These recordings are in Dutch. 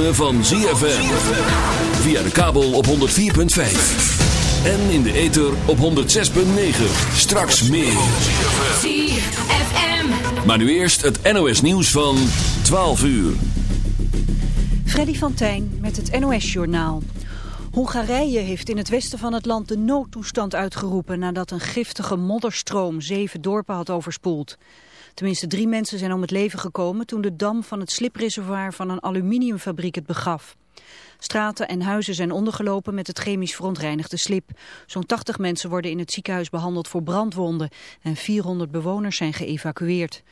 ritme van ZFM. Via de kabel op 104.5. En in de ether op 106.9. Straks meer. ZFM. Maar nu eerst het NOS nieuws van 12 uur. Freddy van Tijn met het NOS-journaal. Hongarije heeft in het westen van het land de noodtoestand uitgeroepen... nadat een giftige modderstroom zeven dorpen had overspoeld. Tenminste drie mensen zijn om het leven gekomen... toen de dam van het slipreservoir van een aluminiumfabriek het begaf. Straten en huizen zijn ondergelopen met het chemisch verontreinigde slip. Zo'n 80 mensen worden in het ziekenhuis behandeld voor brandwonden... en 400 bewoners zijn geëvacueerd.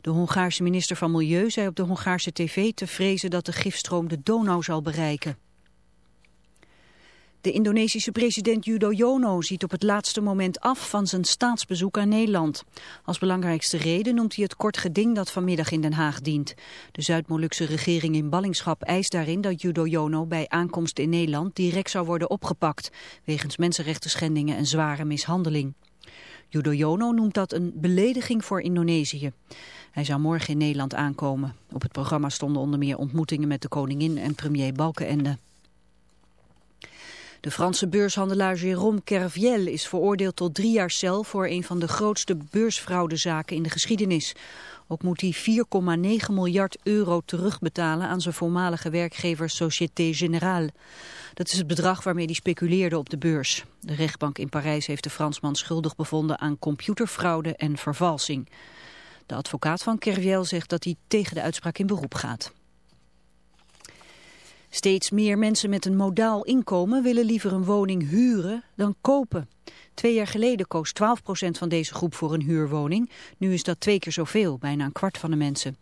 De Hongaarse minister van Milieu zei op de Hongaarse tv te vrezen dat de gifstroom de Donau zal bereiken. De Indonesische president Yudhoyono ziet op het laatste moment af van zijn staatsbezoek aan Nederland. Als belangrijkste reden noemt hij het kort geding dat vanmiddag in Den Haag dient. De Zuid-Molukse regering in ballingschap eist daarin dat Yudhoyono bij aankomst in Nederland direct zou worden opgepakt, wegens mensenrechten schendingen en zware mishandeling. Yudhoyono noemt dat een belediging voor Indonesië. Hij zou morgen in Nederland aankomen. Op het programma stonden onder meer ontmoetingen met de koningin en premier Balkenende. De Franse beurshandelaar Jérôme Kerviel is veroordeeld tot drie jaar cel voor een van de grootste beursfraudezaken in de geschiedenis. Ook moet hij 4,9 miljard euro terugbetalen aan zijn voormalige werkgever Société Générale. Dat is het bedrag waarmee hij speculeerde op de beurs. De rechtbank in Parijs heeft de Fransman schuldig bevonden aan computerfraude en vervalsing. De advocaat van Kerviel zegt dat hij tegen de uitspraak in beroep gaat. Steeds meer mensen met een modaal inkomen willen liever een woning huren dan kopen. Twee jaar geleden koos 12% van deze groep voor een huurwoning. Nu is dat twee keer zoveel, bijna een kwart van de mensen.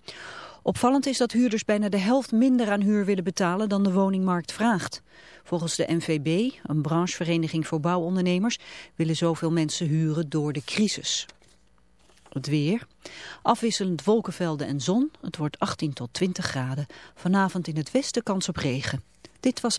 Opvallend is dat huurders bijna de helft minder aan huur willen betalen dan de woningmarkt vraagt. Volgens de NVB, een branchevereniging voor bouwondernemers, willen zoveel mensen huren door de crisis. Het weer. Afwisselend wolkenvelden en zon. Het wordt 18 tot 20 graden. Vanavond in het westen kans op regen. Dit was...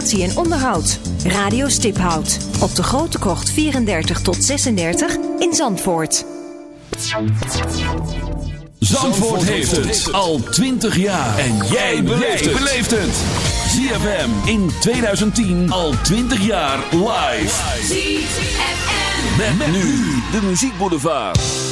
en onderhoud. Radio Stiphout op de Grote Krocht 34 tot 36 in Zandvoort. Zandvoort heeft het al 20 jaar. En jij beleeft het. ZFM in 2010 al 20 jaar live. ZFM. Met, met nu de muziekboulevard. I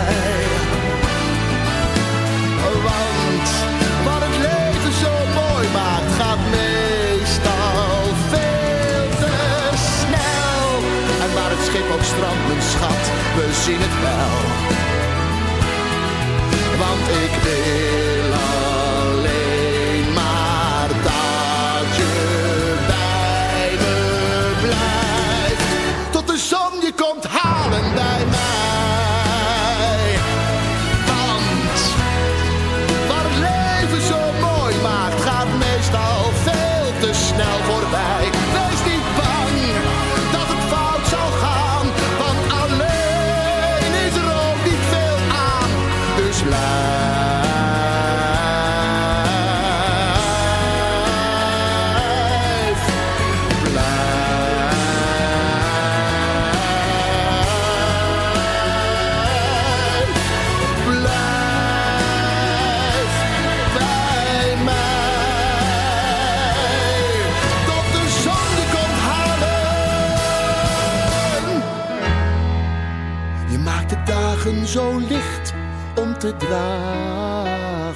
Wat het leven zo mooi maakt, gaat meestal veel te snel. En waar het schip op strand mijn schat, we zien het wel. Want ik weet gedragen.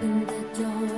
open the door.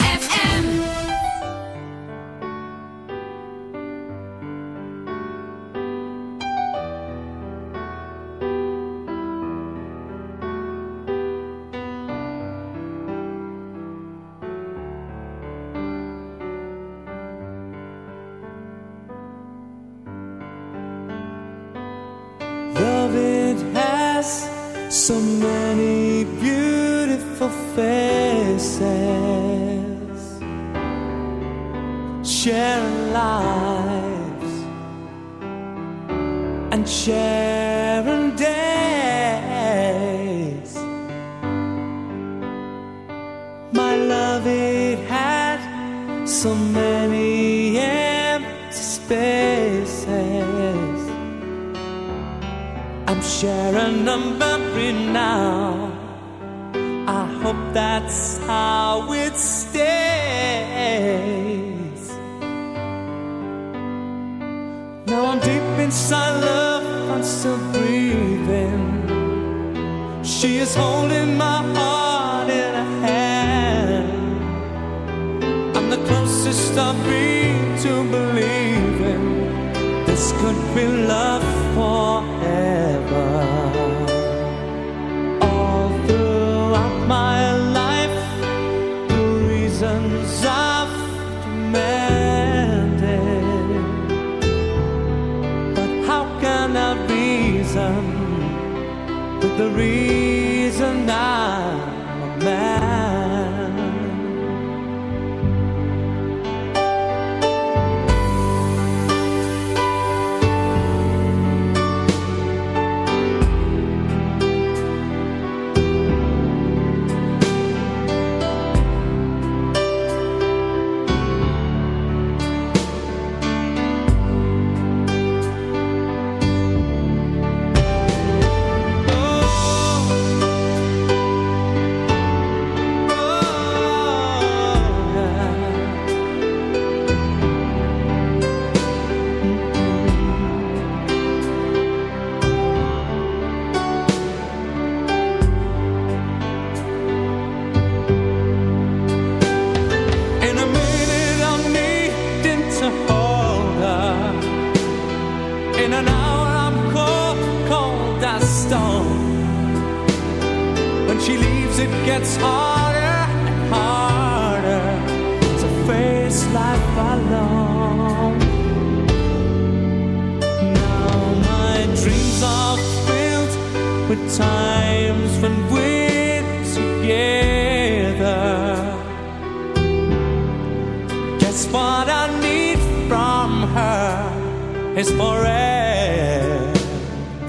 just stop me to believe in. this could be love for.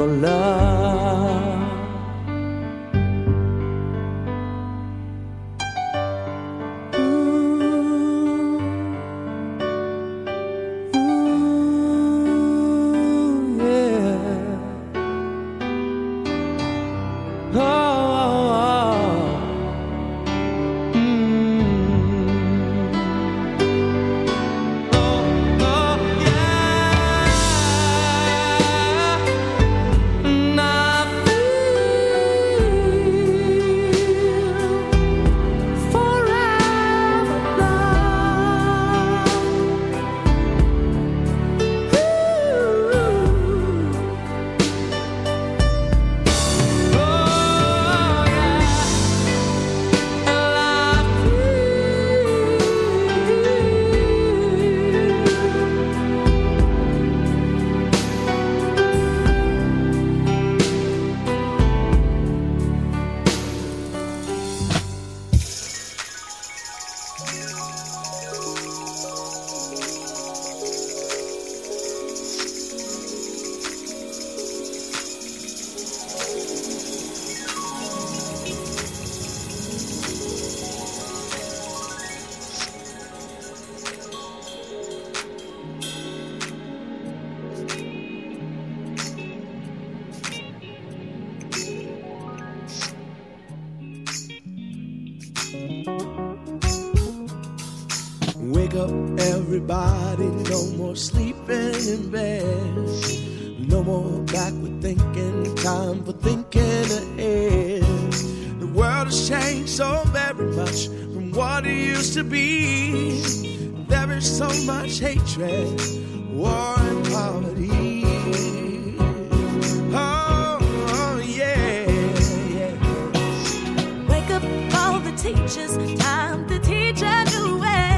love. what it used to be. There is so much hatred, war, and poverty. Oh, oh yeah, yeah. Wake up all the teachers, time to teach a new way.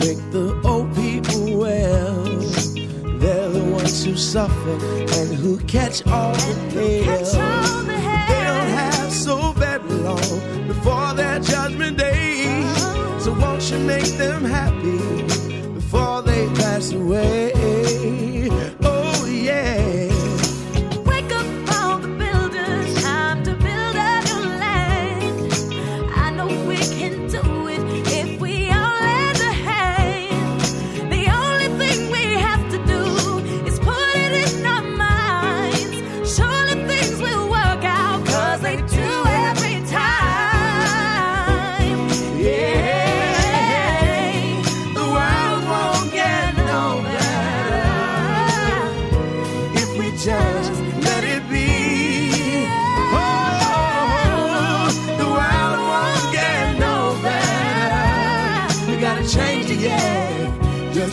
Make the old people well. They're the ones who suffer and who catch all the hell.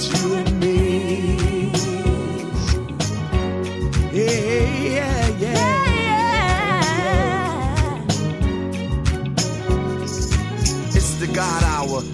you you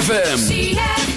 ZFM.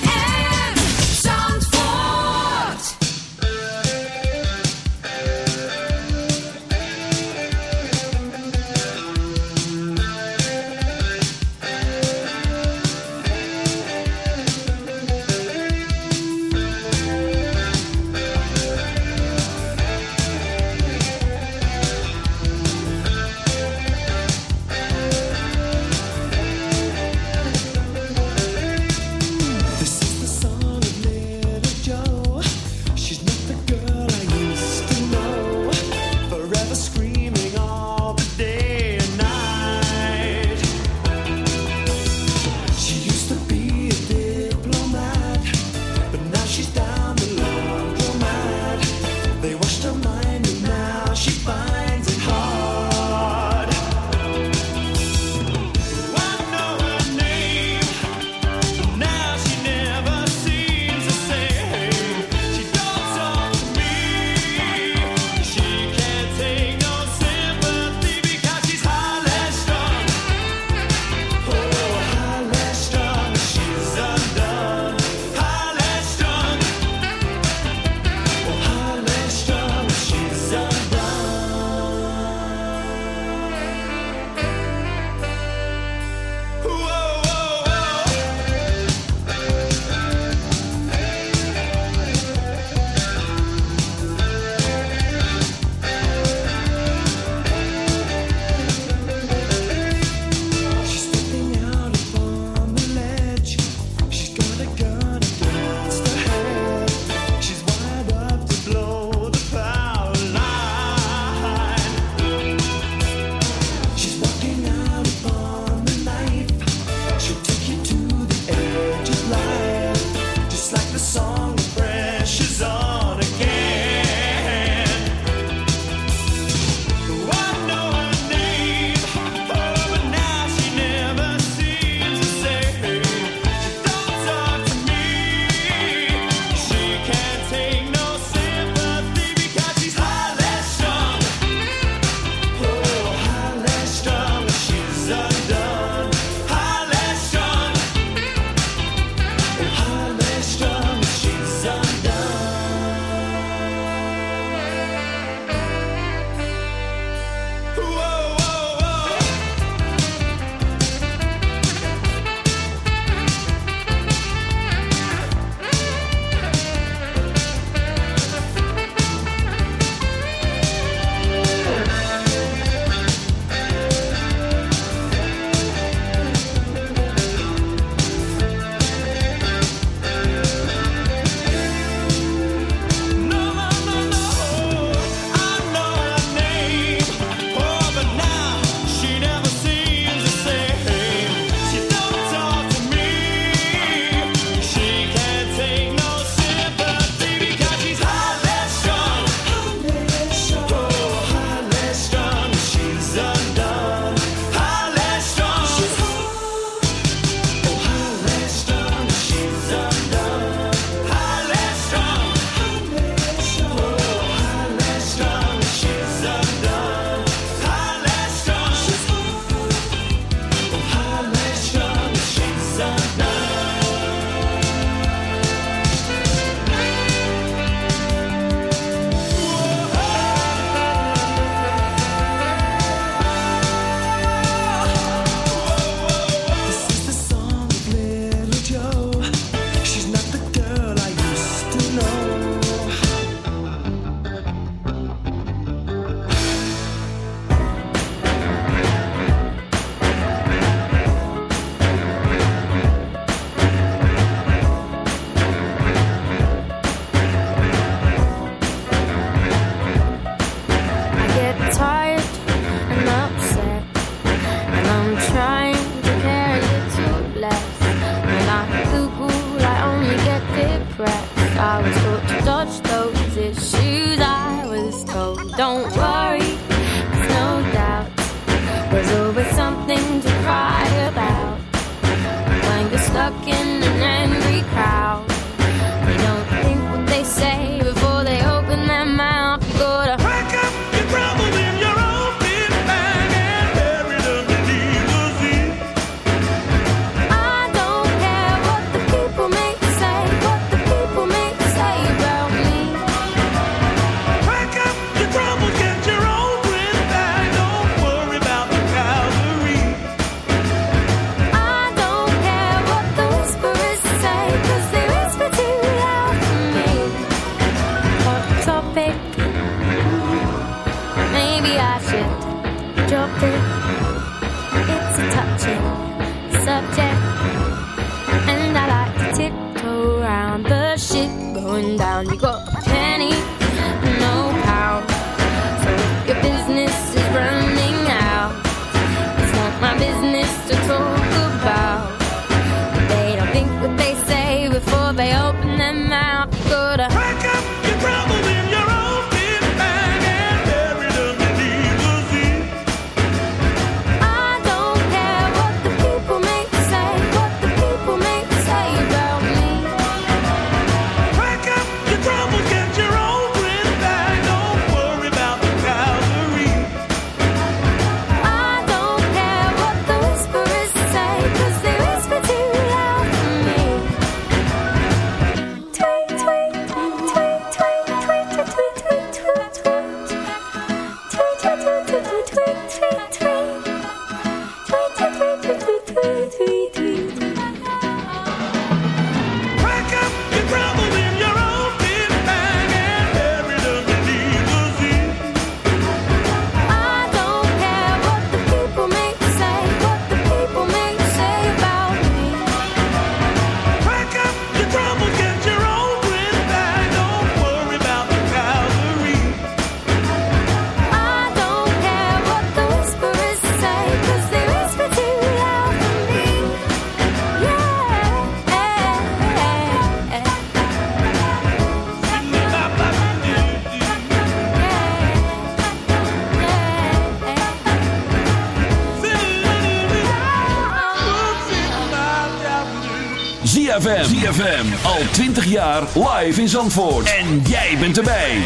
20 jaar live in Zandvoort. En jij bent erbij.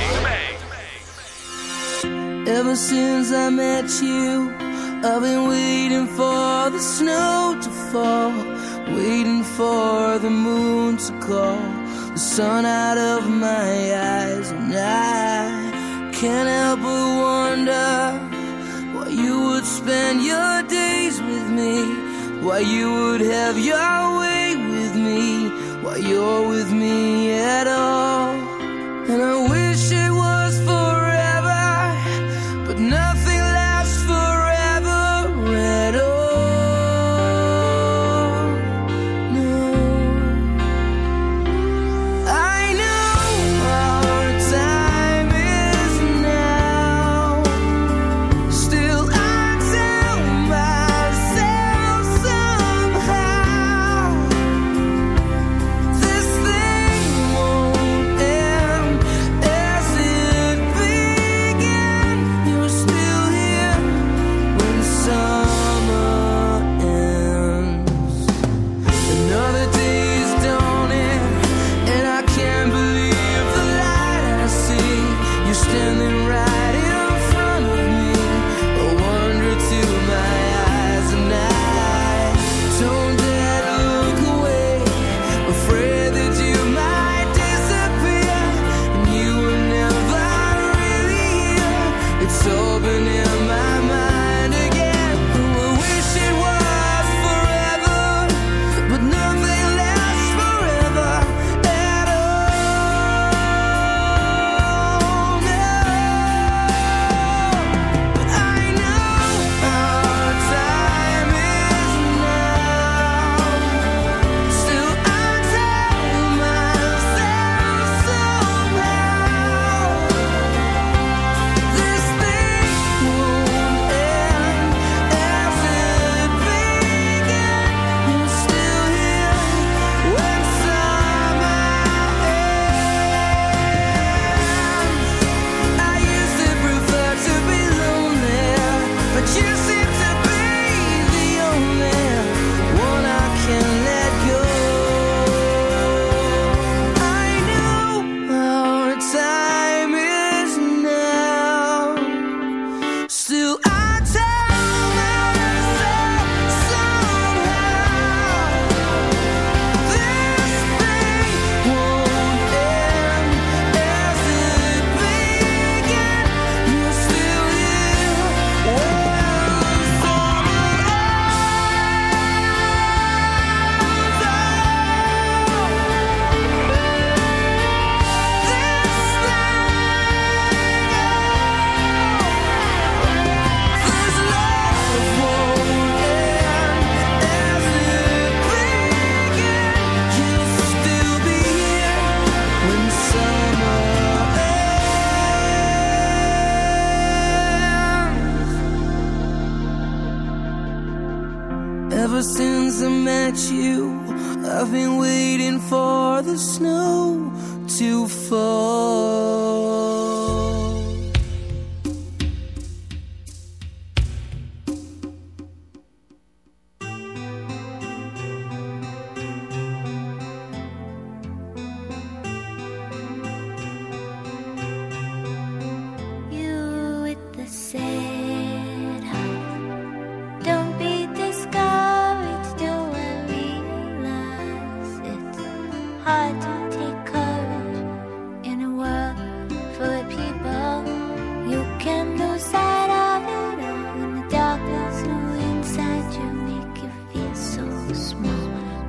Ever since I met you, I've been waiting for the snow to fall. Waiting for the moon to call. The sun out of my eyes. And I can't help but wonder why you would spend your days with me. Why you would have your way with me. Why you're with me at all. And I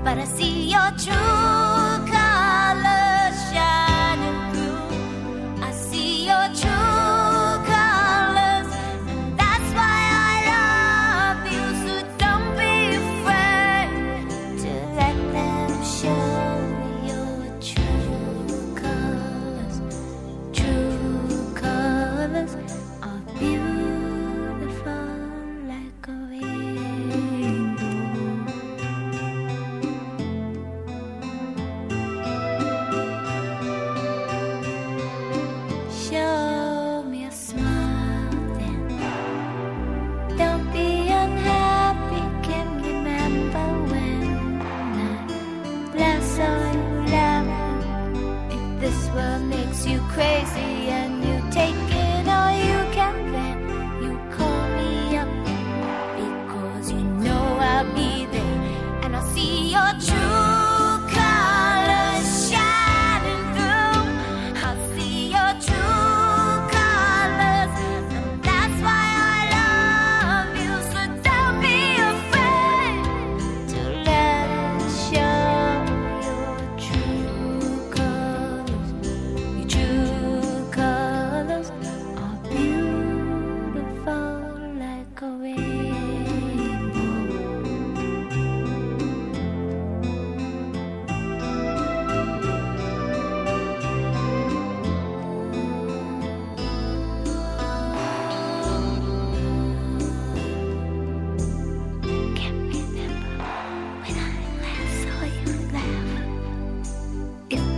but I see your truth.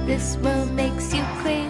This world makes you crazy.